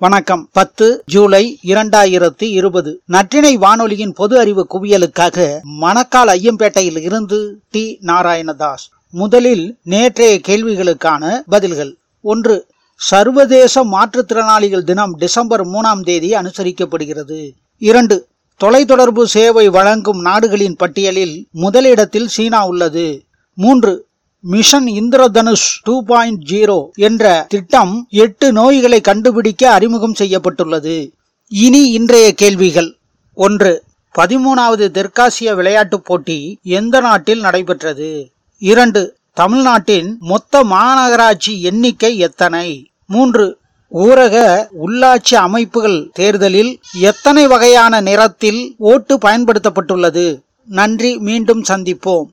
வணக்கம். பத்து ஜூலை இரண்டாயிரத்தி இருபது. நற்றினை வானொலியின் பொது அறிவு குவியலுக்காக மணக்கால் ஐயம்பேட்டையில் இருந்து டி. நாராயணதாஸ். முதலில் நேற்றைய கேள்விகளுக்கான பதில்கள். ஒன்று சர்வதேச மாற்றுத்திறனாளிகள் தினம் டிசம்பர் மூணாம் தேதி அனுசரிக்கப்படுகிறது. இரண்டு தொலைத்தொடர்பு சேவை வழங்கும் நாடுகளின் பட்டியலில் முதலிடத்தில் சீனா உள்ளது. மூன்று mission Indradhanush two point zero என்ற திட்டம் எட்டு நோய்களை கண்டுபிடிக்க அறிமுகம் செய்யப்பட்டுள்ளது. இனி இன்றைய கேள்விகள். ஒன்று பதிமூணாவது தெற்காசிய விளையாட்டுப் போட்டி எந்த நாட்டில் நடைபெற்றது? இரண்டு தமிழ்நாட்டின் மொத்த மாநகராட்சி எண்ணிக்கை எத்தனை? மூன்று ஊரக உள்ளாட்சி அமைப்புகள் தேர்தலில் எத்தனை வகையான நிறத்தில் ஓட்டு பயன்படுத்தப்பட்டுள்ளது? நன்றி மீண்டும் சந்திப்போம்.